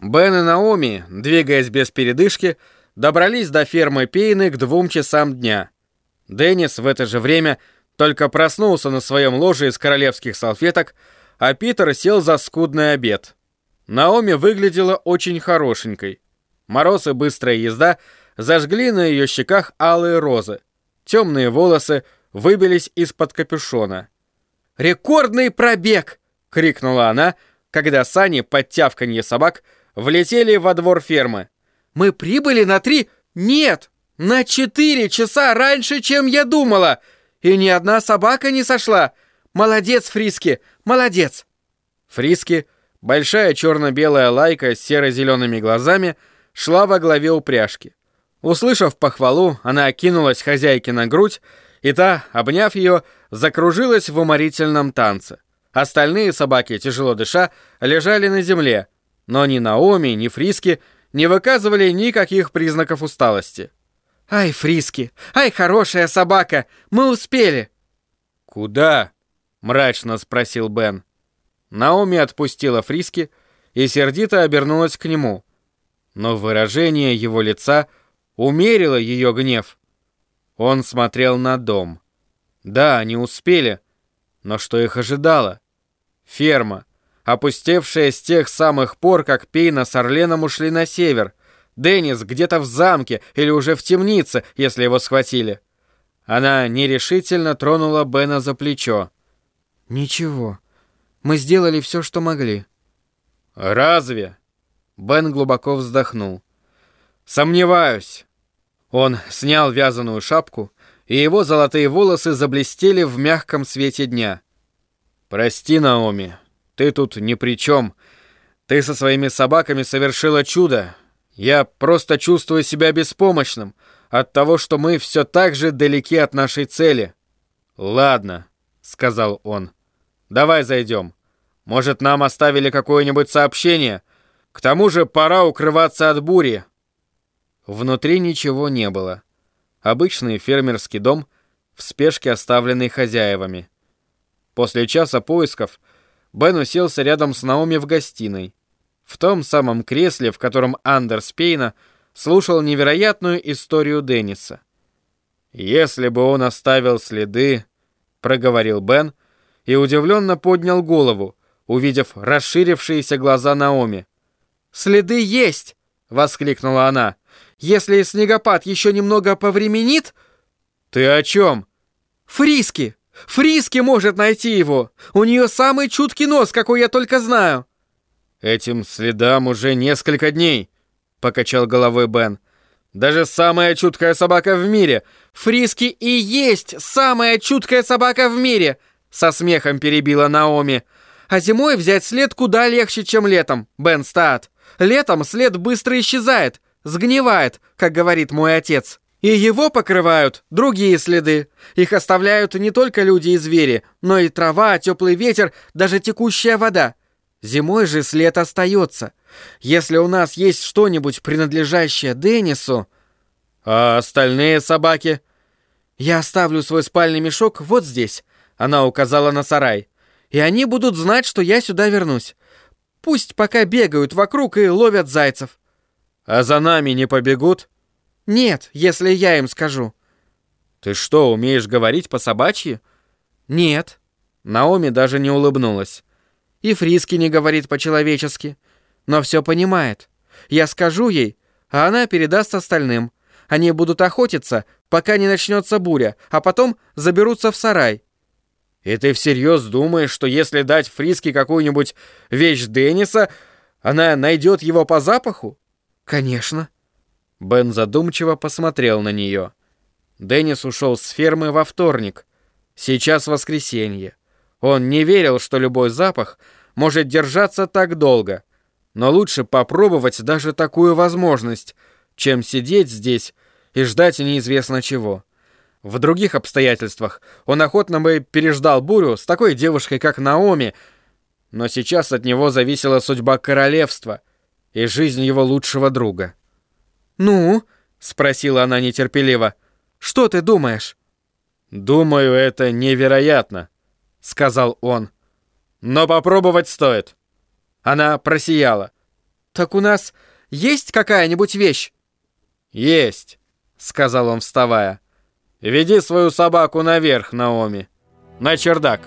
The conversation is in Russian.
Бен и Наоми, двигаясь без передышки, добрались до фермы Пейны к двум часам дня. Деннис в это же время только проснулся на своем ложе из королевских салфеток, а Питер сел за скудный обед. Наоми выглядела очень хорошенькой. Мороз и быстрая езда зажгли на ее щеках алые розы. Темные волосы выбились из-под капюшона. «Рекордный пробег!» — крикнула она, когда сани под тявканье собак влетели во двор фермы. «Мы прибыли на три... Нет! На четыре часа раньше, чем я думала! И ни одна собака не сошла! Молодец, Фриски! Молодец!» Фриски, большая черно-белая лайка с серо-зелеными глазами, шла во главе упряжки. Услышав похвалу, она окинулась хозяйке на грудь, и та, обняв ее, закружилась в уморительном танце. Остальные собаки, тяжело дыша, лежали на земле, но ни Наоми, ни Фриски не выказывали никаких признаков усталости. «Ай, Фриски! Ай, хорошая собака! Мы успели!» «Куда?» — мрачно спросил Бен. Наоми отпустила Фриски и сердито обернулась к нему. Но выражение его лица умерило ее гнев. Он смотрел на дом. Да, они успели, но что их ожидало? Ферма, опустевшая с тех самых пор, как Пейна с Орленом ушли на север. Деннис где-то в замке или уже в темнице, если его схватили. Она нерешительно тронула Бена за плечо. «Ничего, мы сделали все, что могли». «Разве?» Бен глубоко вздохнул. «Сомневаюсь». Он снял вязаную шапку, и его золотые волосы заблестели в мягком свете дня. «Прости, Наоми, ты тут ни при чем. Ты со своими собаками совершила чудо. Я просто чувствую себя беспомощным от того, что мы все так же далеки от нашей цели». «Ладно», — сказал он. «Давай зайдем. Может, нам оставили какое-нибудь сообщение? К тому же пора укрываться от бури». Внутри ничего не было. Обычный фермерский дом, в спешке оставленный хозяевами. После часа поисков Бен уселся рядом с Наоми в гостиной. В том самом кресле, в котором Андерс Пейна слушал невероятную историю Денниса. «Если бы он оставил следы...» — проговорил Бен и удивленно поднял голову, увидев расширившиеся глаза Наоми. «Следы есть!» — воскликнула она. «Если снегопад еще немного повременит...» «Ты о чем?» «Фриски! Фриски может найти его! У нее самый чуткий нос, какой я только знаю!» «Этим следам уже несколько дней», — покачал головой Бен. «Даже самая чуткая собака в мире!» «Фриски и есть самая чуткая собака в мире!» Со смехом перебила Наоми. «А зимой взять след куда легче, чем летом, Бен Стат. Летом след быстро исчезает, сгнивает, как говорит мой отец. И его покрывают другие следы. Их оставляют не только люди и звери, но и трава, теплый ветер, даже текущая вода. Зимой же след остается. Если у нас есть что-нибудь, принадлежащее Деннису... А остальные собаки? Я оставлю свой спальный мешок вот здесь. Она указала на сарай. И они будут знать, что я сюда вернусь. Пусть пока бегают вокруг и ловят зайцев. А за нами не побегут? Нет, если я им скажу. Ты что, умеешь говорить по-собачьи? Нет. Наоми даже не улыбнулась. И Фриски не говорит по-человечески, но все понимает. Я скажу ей, а она передаст остальным. Они будут охотиться, пока не начнется буря, а потом заберутся в сарай. И ты всерьез думаешь, что если дать Фриски какую-нибудь вещь Денниса, она найдет его по запаху? Конечно. Бен задумчиво посмотрел на нее. Деннис ушел с фермы во вторник. Сейчас воскресенье. Он не верил, что любой запах может держаться так долго. Но лучше попробовать даже такую возможность, чем сидеть здесь и ждать неизвестно чего. В других обстоятельствах он охотно бы переждал бурю с такой девушкой, как Наоми, но сейчас от него зависела судьба королевства и жизнь его лучшего друга. «Ну?» — спросила она нетерпеливо. «Что ты думаешь?» «Думаю, это невероятно», — сказал он. «Но попробовать стоит». Она просияла. Так у нас есть какая-нибудь вещь? Есть, сказал он, вставая. Веди свою собаку наверх, Наоми. На чердак.